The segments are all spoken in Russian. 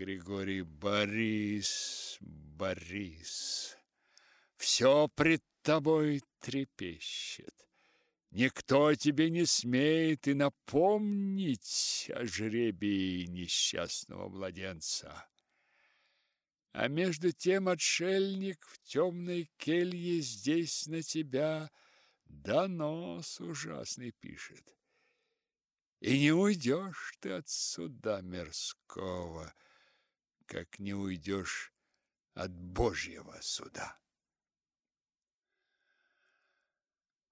Григорий Борис, Борис, все пред тобой трепещет. Никто тебе не смеет и напомнить о жребии несчастного младенца. А между тем отшельник в темной келье здесь на тебя донос ужасный пишет. И не уйдешь ты от суда мирского, как не уйдешь от Божьего суда.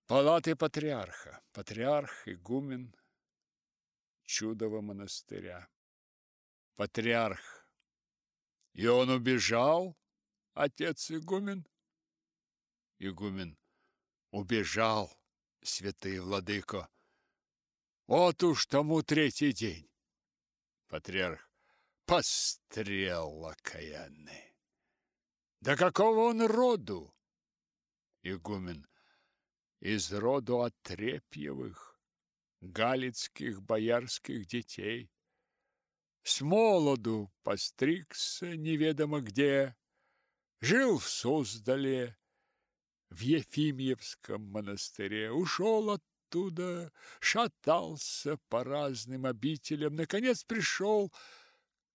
Палаты патриарха, патриарх, игумен чудового монастыря. Патриарх. И он убежал, отец игумен? Игумен. Убежал, святый владыко. Вот уж тому третий день. Патриарх. Пострел окаянный. Да какого он роду? Игумен из роду Отрепьевых, галицких боярских детей. С молоду постригся неведомо где, жил в Суздале, в Ефимьевском монастыре, ушел оттуда, шатался по разным обителям, наконец пришел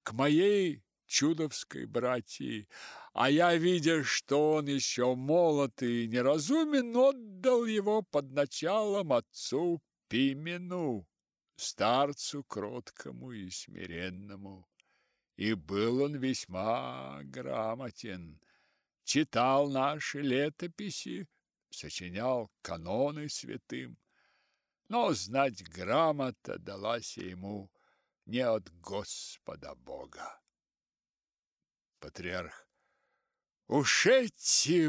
к моей чудовской братьи, а я, видя, что он еще молод и неразумен, отдал его под началом отцу Пимену, старцу кроткому и смиренному. И был он весьма грамотен, читал наши летописи, сочинял каноны святым, но знать грамота далась ему не от Господа Бога. Патриарх. Уж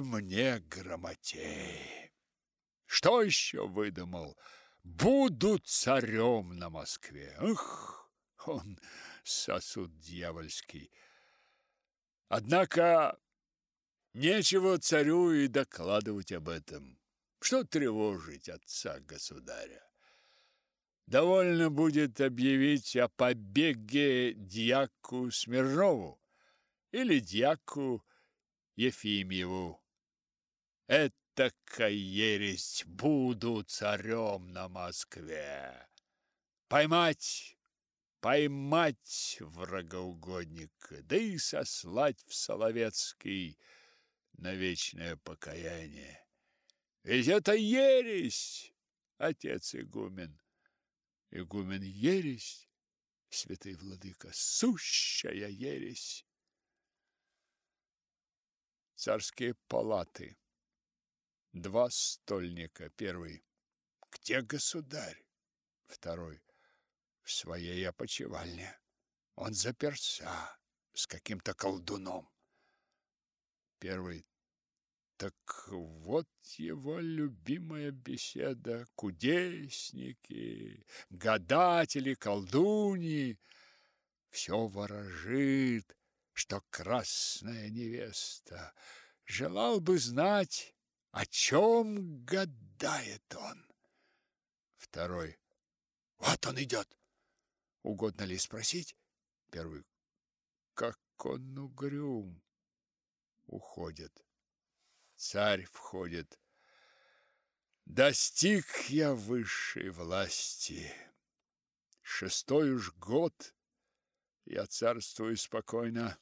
мне грамотеи! Что еще выдумал? Буду царем на Москве. Ух, он сосуд дьявольский. Однако нечего царю и докладывать об этом. Что тревожить отца государя? Довольно будет объявить о побеге дьяку Смирнову или дьяку Ефимьеву. Этакая ересь буду царем на Москве. Поймать, поймать врагоугодника, да и сослать в Соловецкий на вечное покаяние. Ведь это ересь, отец игумен. Игумен ересь, святый владыка, сущая ересь царские палаты. Два стольника. Первый. Где государь? Второй. В своей опочивальне. Он заперся с каким-то колдуном. Первый. Так вот его любимая беседа. Кудесники, гадатели, колдуньи. Все ворожит что красная невеста. Желал бы знать, о чем гадает он. Второй. Вот он идет. Угодно ли спросить? Первый. Как он угрюм. Уходит. Царь входит. Достиг я высшей власти. Шестой уж год я царствую спокойно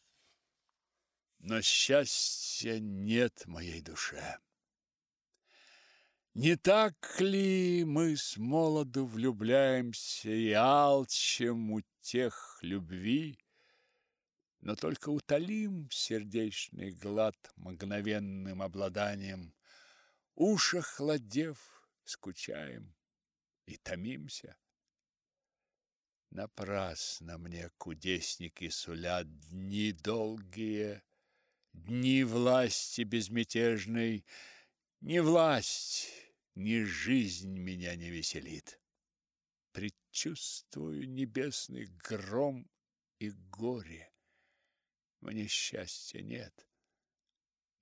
но счастья нет моей душе. Не так ли мы с молоду влюбляемся и алчим у тех любви, но только утолим сердечный глад мгновенным обладанием, уши охладев, скучаем и томимся. Напрасно мне кудесники сулят дни долгие, Дни власти безмятежной, Ни власть, ни жизнь меня не веселит. Предчувствую небесный гром и горе. Мне счастья нет.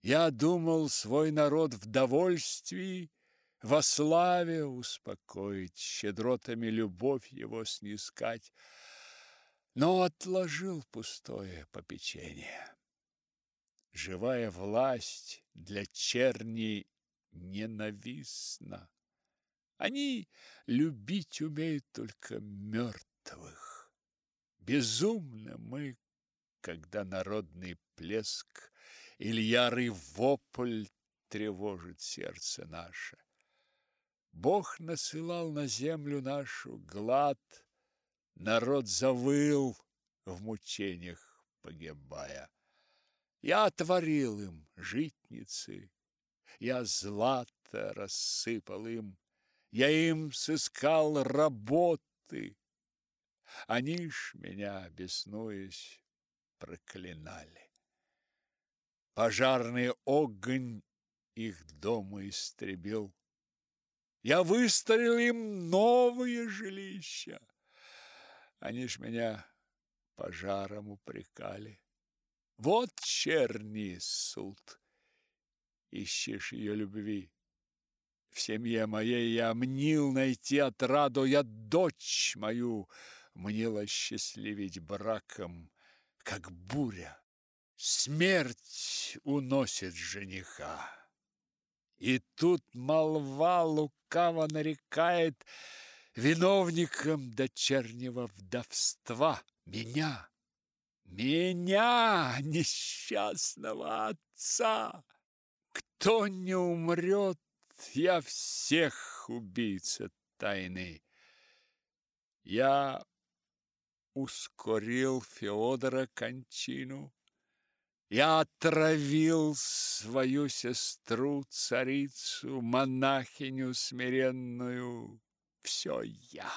Я думал свой народ в довольствии, во славе успокоить, щедротами любовь его снискать. но отложил пустое попечение. Живая власть для черни ненавистна. Они любить умеют только мертвых. Безумно мы, когда народный плеск или ярый вопль тревожит сердце наше. Бог насылал на землю нашу глад, народ завыл в мучениях погибая. Я творил им житницы, я злато рассыпал им, я им сыскал работы. Они ж меня, беснуясь, проклинали. Пожарный огонь их дома истребил. Я выстроил им новые жилища. Они ж меня пожаром упрекали. Вот черни суд. Ищешь ее любви. В семье моей я мнил найти отраду, я дочь мою мнила счастливить браком, как буря. Смерть уносит жениха. И тут молва лукаво нарекает виновником дочернего вдовства меня, меня, несчастного отца. Кто не умрет, я всех убийца тайны. Я ускорил Феодора кончину. Я отравил свою сестру, царицу, монахиню смиренную. Все я.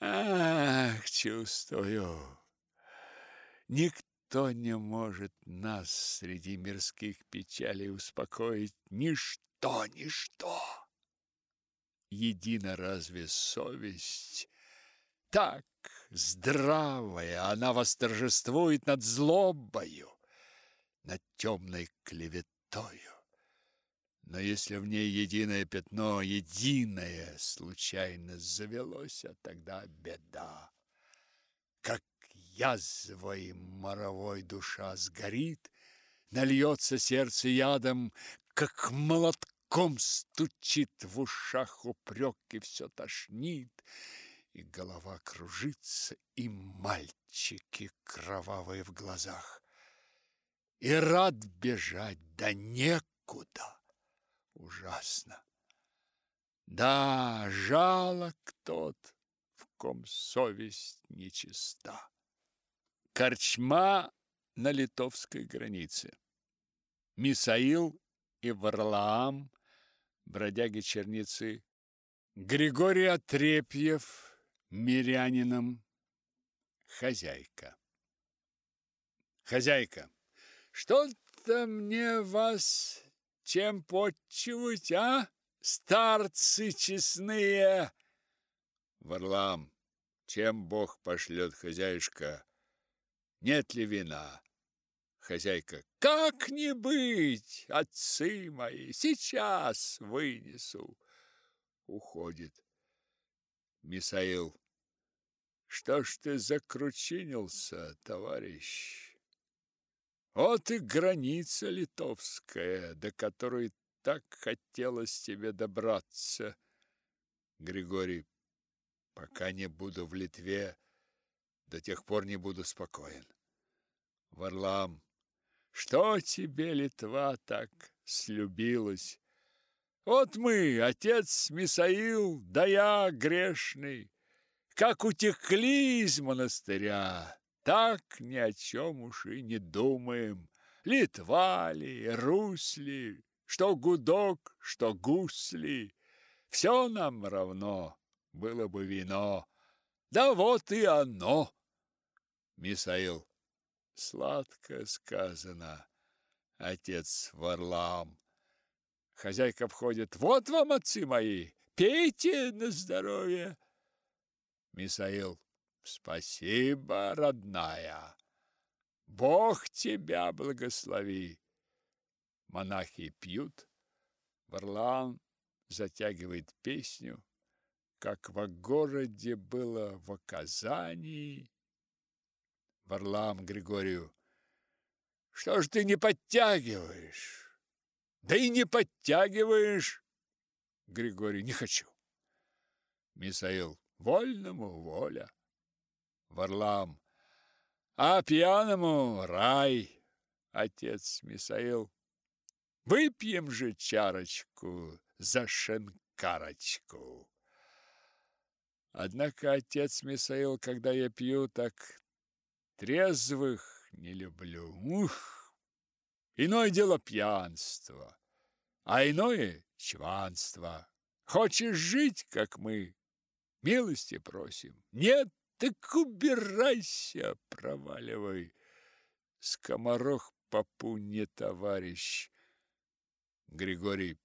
Ах, чувствую, никто не может нас среди мирских печалей успокоить. Ничто, ничто. Едина разве совесть? Так, здравая, она восторжествует над злобою, над темной клеветою. Но если в ней единое пятно, единое случайно завелось, а тогда беда. Как язвой моровой душа сгорит, нальется сердце ядом, как молотком стучит в ушах упрек и все тошнит, и голова кружится, и мальчики кровавые в глазах. И рад бежать, да некуда ужасно. Да, жалок тот, в ком совесть нечиста. Корчма на литовской границе. Мисаил и Варлаам, бродяги-черницы, Григорий Отрепьев, мирянином, хозяйка. Хозяйка, что-то мне вас чем почивать, а, старцы честные? Варлам, чем Бог пошлет хозяюшка? Нет ли вина? Хозяйка, как не быть, отцы мои, сейчас вынесу. Уходит. Мисаил, что ж ты закручинился, товарищ? Вот и граница литовская, до которой так хотелось тебе добраться. Григорий, пока не буду в Литве, до тех пор не буду спокоен. Варлам, что тебе Литва так слюбилась? Вот мы, отец Мисаил, да я грешный, как утекли из монастыря, так ни о чем уж и не думаем. Литва ли, Русь ли, что гудок, что гусли, все нам равно, было бы вино. Да вот и оно. Мисаил, сладко сказано, отец Варлам. Хозяйка входит. Вот вам, отцы мои, пейте на здоровье. Мисаил, Спасибо, родная. Бог тебя благослови. Монахи пьют. Варлаам затягивает песню. как во городе было в оказании. Варлам Григорию. Что ж ты не подтягиваешь? Да и не подтягиваешь. Григорий. Не хочу. Мисаил. Вольному воля. Варлам. А пьяному рай. Отец Мисаил. Выпьем же чарочку за шенкарочку. Однако отец Мисаил, когда я пью, так трезвых не люблю. Ух! Иное дело пьянство, а иное чванство. Хочешь жить, как мы? Милости просим. Нет, так убирайся, проваливай. Скоморох попу не товарищ. Григорий,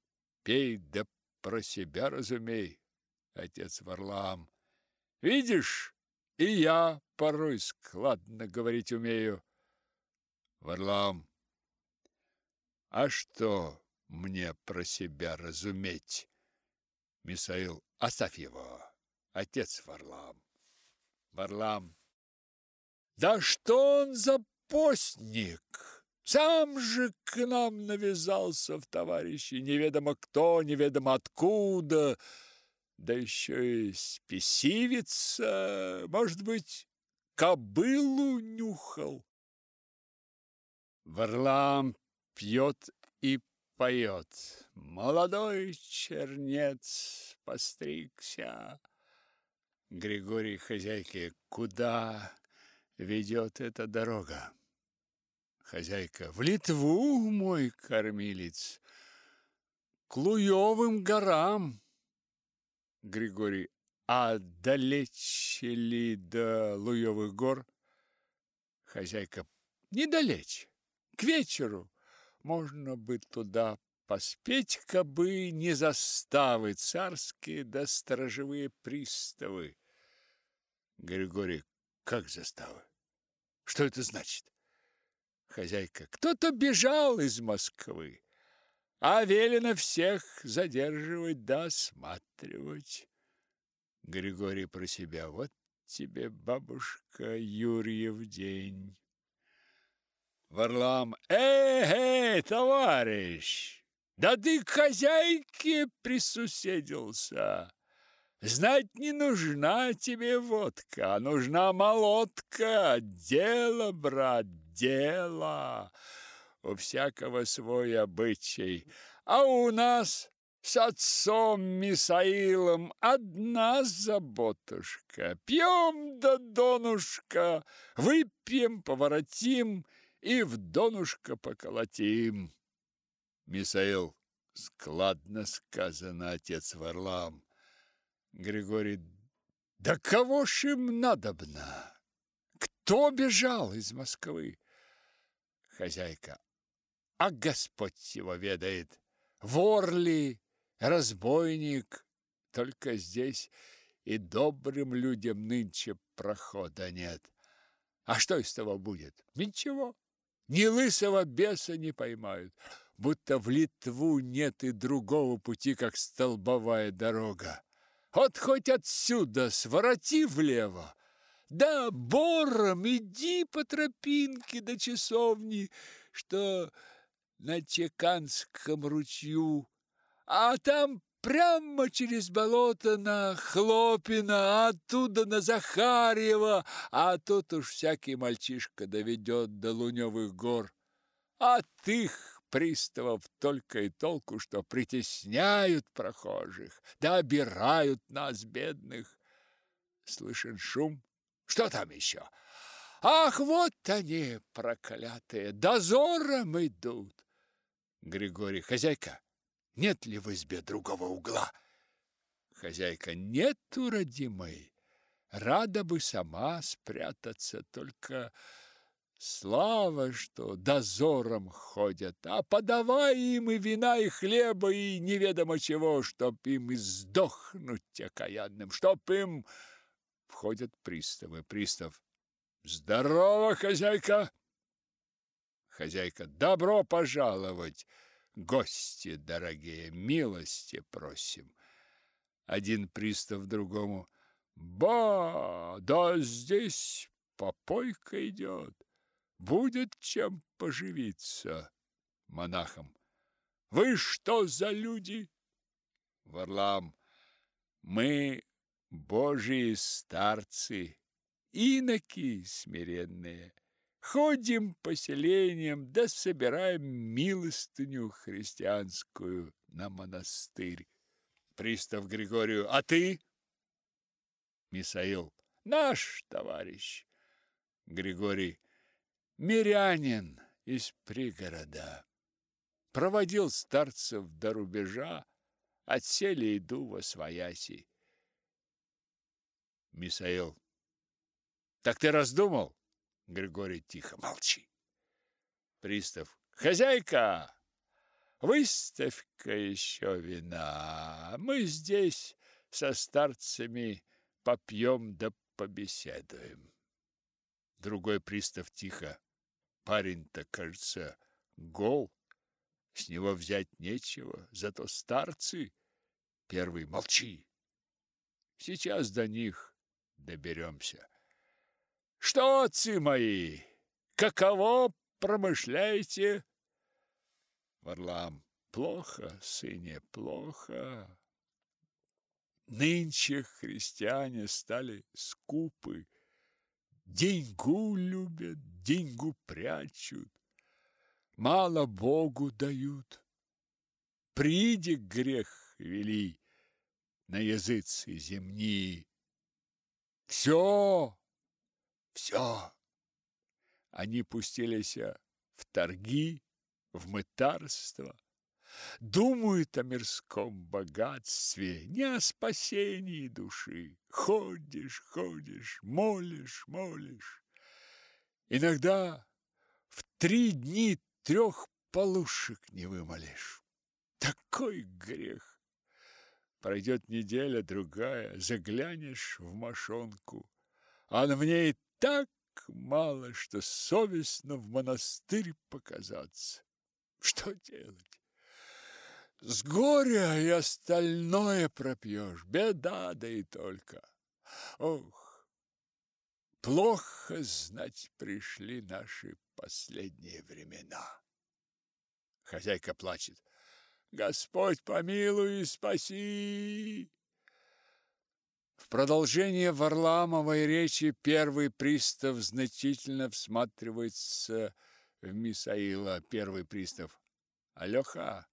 пей, да про себя разумей, отец Варлам. Видишь, и я порой складно говорить умею. Варлам, а что мне про себя разуметь? Мисаил, оставь его, отец Варлам. Варлам, да что он за постник? Сам же к нам навязался в товарищи, неведомо кто, неведомо откуда, да еще и спесивица, может быть, кобылу нюхал. Варлам пьет и поет. Молодой чернец постригся. Григорий хозяйки, куда ведет эта дорога? Хозяйка. В Литву, мой кормилец, к Луевым горам. Григорий. А далече ли до Луевых гор? Хозяйка. Недалече. К вечеру можно бы туда поспеть, кабы не заставы царские да сторожевые приставы. Григорий. Как заставы? Что это значит? Хозяйка. Кто-то бежал из Москвы, а велено всех задерживать да осматривать. Григорий про себя. Вот тебе, бабушка, Юрьев день. Варлам. Эй, эй, товарищ, да ты к хозяйке присуседился. Знать не нужна тебе водка, а нужна молотка. Дело, брат, дело. У всякого свой обычай. А у нас с отцом Мисаилом одна заботушка. Пьем до донушка, выпьем, поворотим и в донушка поколотим. Мисаил, складно сказано, отец Варлам. Григорий, да кого ж им надобно? Кто бежал из Москвы? Хозяйка. А Господь его ведает. Вор ли, разбойник? Только здесь и добрым людям нынче прохода нет. А что из того будет? Ничего. Ни лысого беса не поймают. Будто в Литву нет и другого пути, как столбовая дорога. Вот хоть отсюда свороти влево, да, бором иди по тропинке до часовни, что на Чеканском ручью, а там прямо через болото на Хлопина, оттуда на Захарьева, а тут уж всякий мальчишка доведет до Луневых гор. От их приставов только и толку, что притесняют прохожих, да обирают нас, бедных. Слышен шум, что там еще? Ах, вот они, проклятые, дозором идут. Григорий, хозяйка, нет ли в избе другого угла? Хозяйка, нету, родимой. Рада бы сама спрятаться, только слава, что дозором ходят, а подавай им и вина, и хлеба, и неведомо чего, чтоб им и сдохнуть окаянным, чтоб им Входят приставы. Пристав. Здорово, хозяйка. Хозяйка. Добро пожаловать. Гости дорогие, милости просим. Один пристав другому. Ба, да здесь попойка идет. Будет чем поживиться. Монахом. Вы что за люди? Варлам. Мы божьи старцы, иноки смиренные. Ходим по селениям, да собираем милостыню христианскую на монастырь. Пристав Григорию, а ты? Мисаил, наш товарищ. Григорий, мирянин из пригорода. Проводил старцев до рубежа, отсели иду во свояси. Мисаил, так ты раздумал? Григорий тихо, молчи. Пристав, хозяйка, выставь-ка еще вина. Мы здесь со старцами попьем да побеседуем. Другой пристав тихо. Парень-то, кажется, гол. С него взять нечего, зато старцы. Первый, молчи. Сейчас до них доберемся. Что, отцы мои, каково промышляете? Варлам, плохо, сыне, плохо. Нынче христиане стали скупы, деньгу любят, деньгу прячут, мало Богу дают. Приди грех вели на языцы земни. Все все. Они пустились в торги, в мытарство, думают о мирском богатстве, не о спасении души. Ходишь, ходишь, молишь, молишь. Иногда в три дни трех полушек не вымолишь. Такой грех! Пройдет неделя, другая, заглянешь в мошонку, а в ней так мало, что совестно в монастырь показаться. Что делать? С горя и остальное пропьешь, беда да и только. Ох, плохо знать пришли наши последние времена. Хозяйка плачет. Господь помилуй и спаси! В продолжение Варламовой речи первый пристав значительно всматривается в Мисаила. Первый пристав. Алёха,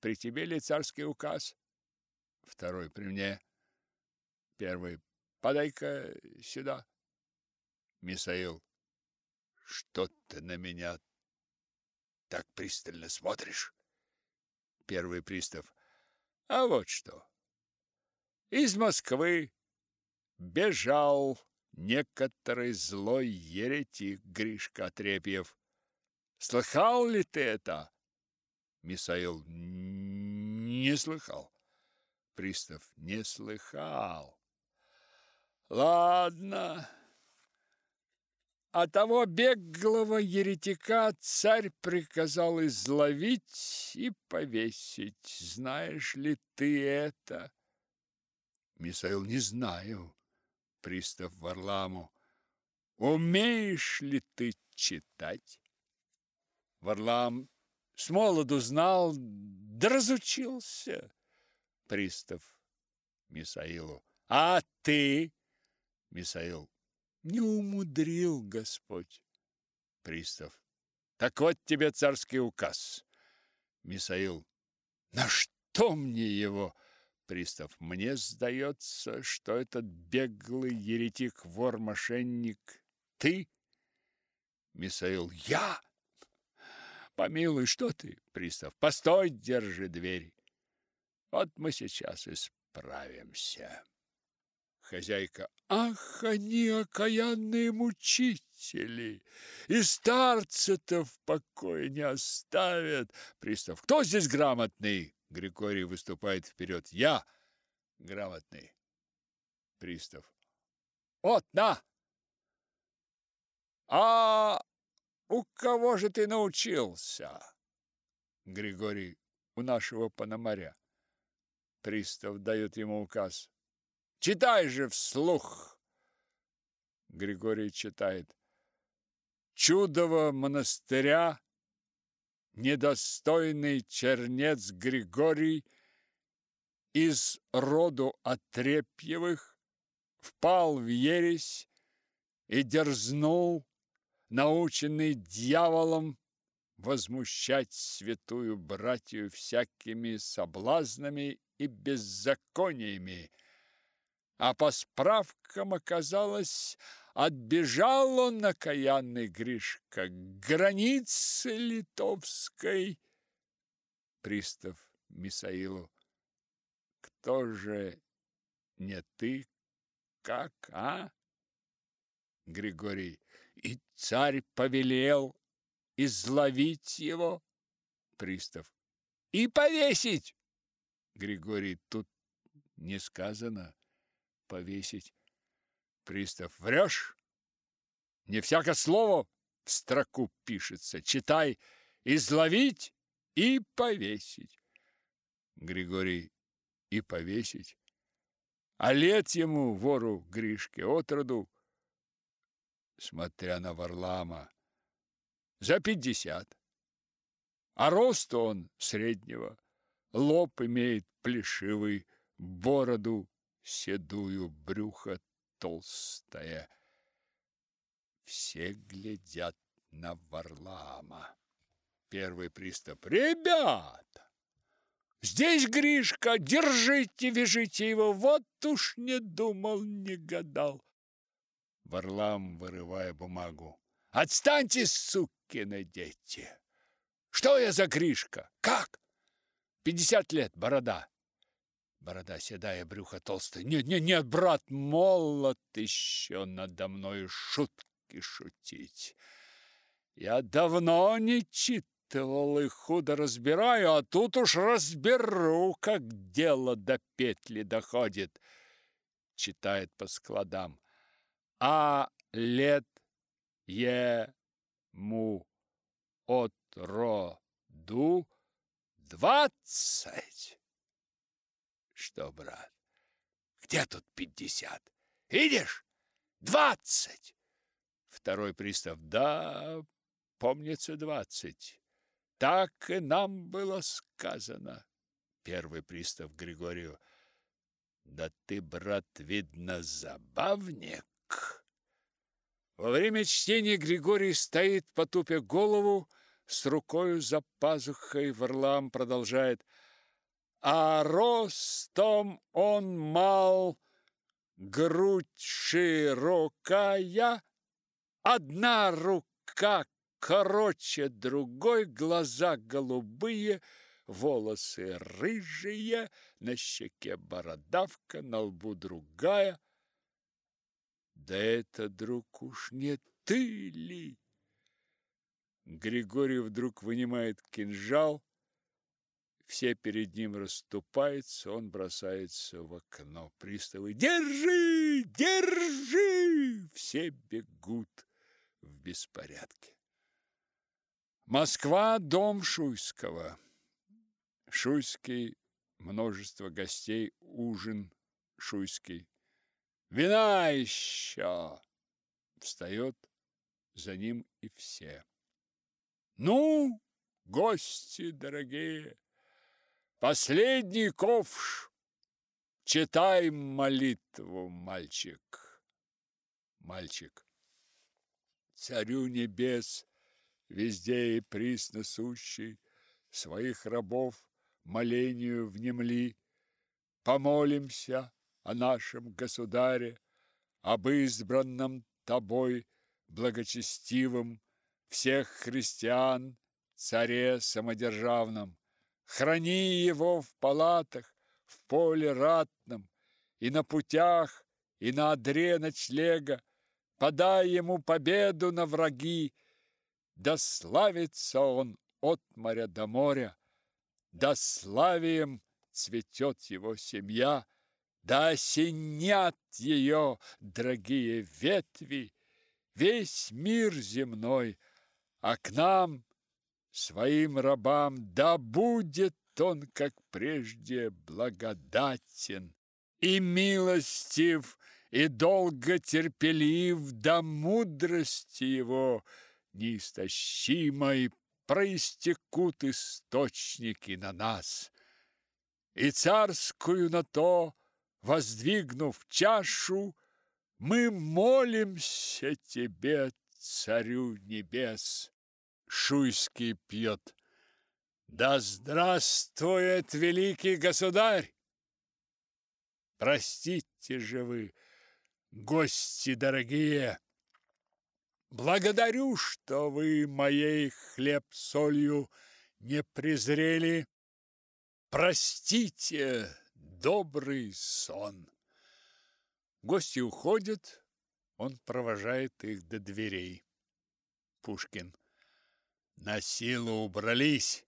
при тебе ли царский указ? Второй при мне. Первый. Подай-ка сюда. Мисаил. Что ты на меня так пристально смотришь? Первый пристав. А вот что. Из Москвы бежал некоторый злой еретик Гришка Трепьев. Слыхал ли ты это? Мисаил не слыхал. Пристав не слыхал. Ладно. А того беглого еретика царь приказал изловить и повесить. Знаешь ли ты это? Мисаил, не знаю. Пристав Варламу. Умеешь ли ты читать? Варлам с молоду знал, да разучился. Пристав Мисаилу. А ты, Мисаил, не умудрил Господь. Пристав. Так вот тебе царский указ. Мисаил. На что мне его? Пристав. Мне сдается, что этот беглый еретик, вор, мошенник ты? Мисаил. Я? Помилуй, что ты, Пристав? Постой, держи дверь. Вот мы сейчас исправимся. Хозяйка. Ах, они окаянные мучители! И старца-то в покое не оставят. Пристав. Кто здесь грамотный? Григорий выступает вперед. Я грамотный. Пристав. Вот, на! А у кого же ты научился? Григорий. У нашего пономаря. Пристав дает ему указ. Читай же вслух. Григорий читает. Чудово монастыря недостойный чернец Григорий из роду Отрепьевых впал в ересь и дерзнул, наученный дьяволом, возмущать святую братью всякими соблазнами и беззакониями. А по справкам оказалось, отбежал он, окаянный Гришка, к границе литовской. Пристав Мисаилу. Кто же не ты, как, а? Григорий. И царь повелел изловить его. Пристав. И повесить. Григорий. Тут не сказано повесить. Пристав. Врешь? Не всякое слово в строку пишется. Читай изловить и повесить. Григорий. И повесить. А лет ему, вору Гришке, отроду, смотря на Варлама, за пятьдесят. А рост он среднего, лоб имеет плешивый, бороду седую, брюхо толстое. Все глядят на Варлама. Первый пристав. Ребята! Здесь Гришка, держите, вяжите его, вот уж не думал, не гадал. Варлам, вырывая бумагу. Отстаньте, сукины дети! Что я за Гришка? Как? Пятьдесят лет, борода. Борода седая, брюхо толстое. Нет, нет, нет, брат, молод еще надо мной шутки шутить. Я давно не читывал и худо разбираю, а тут уж разберу, как дело до петли доходит. Читает по складам. А лет ему от роду двадцать. Что, брат, где тут пятьдесят? Видишь? Двадцать! Второй пристав. Да, помнится, двадцать. Так и нам было сказано. Первый пристав Григорию. Да ты, брат, видно, забавник. Во время чтения Григорий стоит, потупя голову, с рукою за пазухой. Варлам продолжает а ростом он мал, грудь широкая, одна рука короче другой, глаза голубые, волосы рыжие, на щеке бородавка, на лбу другая. Да это, друг, уж не ты ли? Григорий вдруг вынимает кинжал, все перед ним расступаются, он бросается в окно. Приставы «Держи! Держи!» Все бегут в беспорядке. Москва, дом Шуйского. Шуйский, множество гостей, ужин Шуйский. «Вина еще!» Встает за ним и все. «Ну, гости дорогие!» Последний ковш. Читай молитву, мальчик. Мальчик. Царю небес, везде и присно сущий, своих рабов молению внемли. Помолимся о нашем государе, об избранном тобой благочестивом всех христиан, царе самодержавном Храни его в палатах, в поле ратном, и на путях, и на одре ночлега. Подай ему победу на враги, да славится он от моря до моря, да славием цветет его семья, да осенят ее дорогие ветви, весь мир земной, а к нам своим рабам, да будет он, как прежде, благодатен и милостив, и долго терпелив, до мудрости его неистощимой проистекут источники на нас. И царскую на то, воздвигнув чашу, мы молимся тебе, царю небес. Шуйский пьет. Да здравствует великий государь! Простите же вы, гости дорогие, благодарю, что вы моей хлеб-солью не презрели. Простите, добрый сон. Гости уходят, он провожает их до дверей. Пушкин. На силу убрались.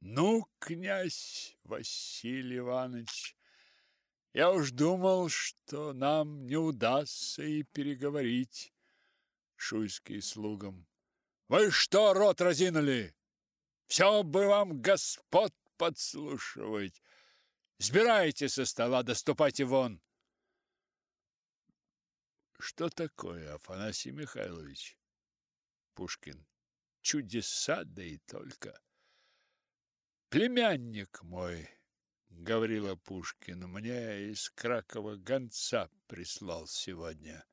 Ну, князь Василий Иванович, я уж думал, что нам не удастся и переговорить. Шуйский слугам. Вы что, рот разинули? Все бы вам господ подслушивать. Сбирайте со стола, доступайте вон. Что такое, Афанасий Михайлович? Пушкин. Чудеса, да и только. Племянник мой, говорила Пушкин, мне из Кракова гонца прислал сегодня.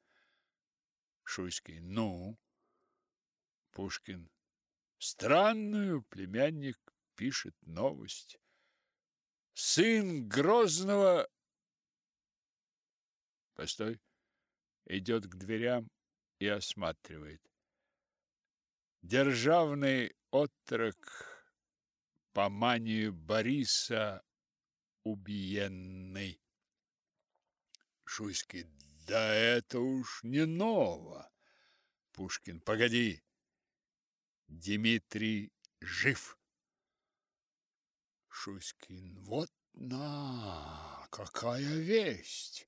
Шуйский. Ну? Пушкин. Странную племянник пишет новость. Сын Грозного... Постой. Идет к дверям и осматривает. Державный отрок по манию Бориса убиенный. Шуйский, да это уж не ново. Пушкин, погоди. Дмитрий жив. Шуйскин, вот на, какая весть!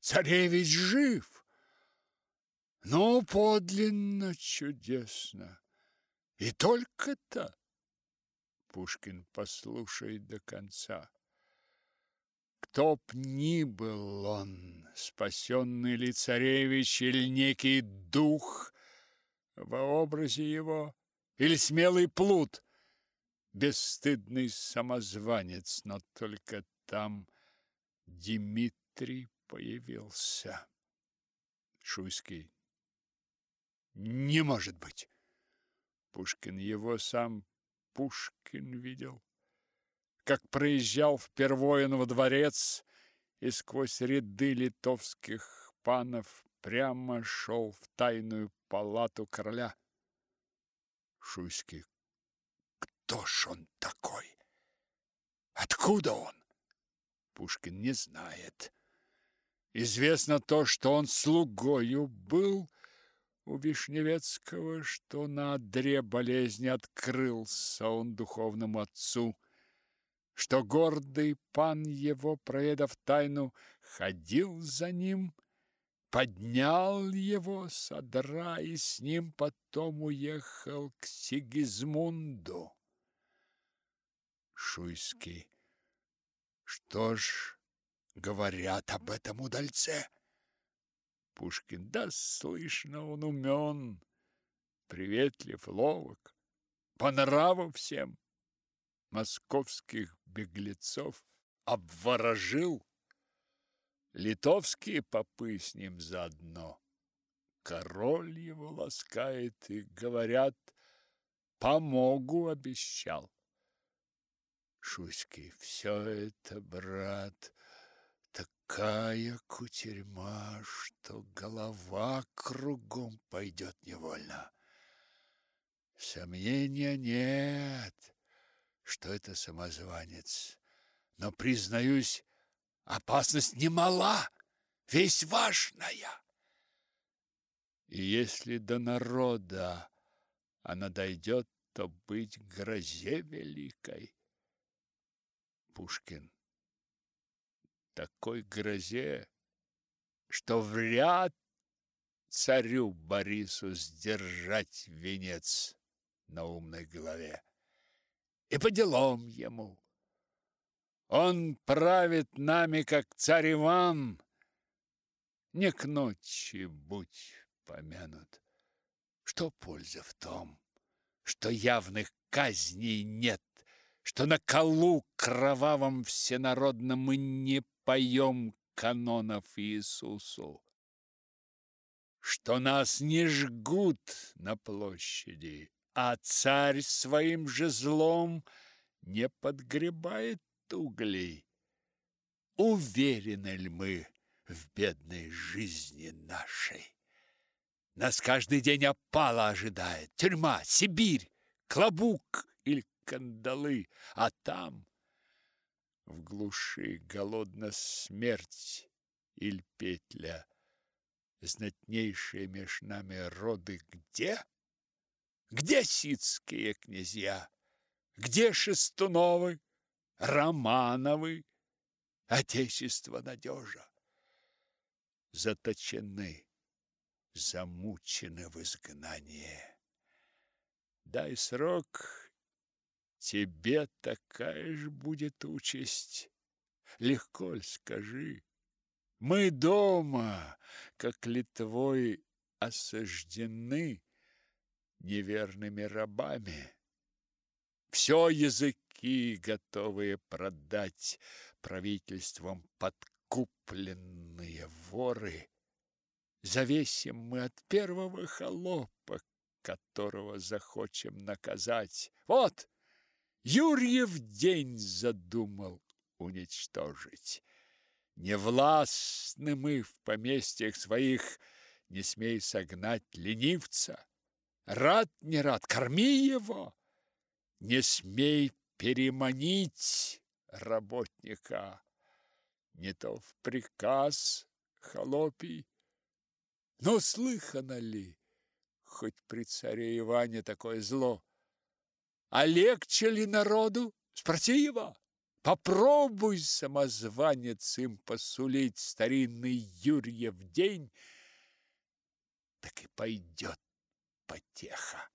Царевич жив! Ну, подлинно чудесно! И только-то Пушкин, послушай до конца. Кто б ни был он, спасенный ли царевич или некий дух во образе его, или смелый плут, бесстыдный самозванец, но только там Дмитрий появился. Шуйский. Не может быть. Пушкин его сам Пушкин видел, как проезжал впервые во дворец и сквозь ряды литовских панов прямо шел в тайную палату короля. Шуйский. Кто ж он такой? Откуда он? Пушкин не знает. Известно то, что он слугою был у Вишневецкого, что на одре болезни открылся он духовному отцу, что гордый пан его, проведав тайну, ходил за ним, поднял его с одра и с ним потом уехал к Сигизмунду. Шуйский. Что ж говорят об этом удальце? Пушкин. Да, слышно, он умен, приветлив, ловок, по нраву всем. Московских беглецов обворожил. Литовские попы с ним заодно. Король его ласкает и, говорят, помогу обещал. Шуйский, все это, брат, такая кутерьма, что голова кругом пойдет невольно. Сомнения нет, что это самозванец. Но, признаюсь, опасность немала, весь важная. И если до народа она дойдет, то быть грозе великой. Пушкин такой грозе, что вряд царю Борису сдержать венец на умной голове. и по делам ему. Он правит нами, как царь Иван, не к ночи будь помянут. Что польза в том, что явных казней нет, что на колу кровавом всенародном мы не поем канонов Иисусу, что нас не жгут на площади, а царь своим же злом не подгребает углей. Уверены ли мы в бедной жизни нашей? Нас каждый день опала ожидает, тюрьма, Сибирь, клобук или кандалы, а там в глуши голодна смерть или петля. Знатнейшие меж нами роды где? Где ситские князья? Где Шестуновы, Романовы, Отечество надежа? Заточены, замучены в изгнании. Дай срок, тебе такая ж будет участь. Легко ль скажи? Мы дома, как Литвой, осаждены неверными рабами. Все языки готовые продать правительством подкупленные воры. Зависим мы от первого холопа, которого захочем наказать. Вот, Юрьев день задумал уничтожить. Не властны мы в поместьях своих, не смей согнать ленивца. Рад, не рад, корми его. Не смей переманить работника. Не то в приказ холопий. Но слыхано ли, хоть при царе Иване такое зло? А легче ли народу? Спроси его. Попробуй, самозванец, им посулить старинный Юрьев день, так и пойдет потеха.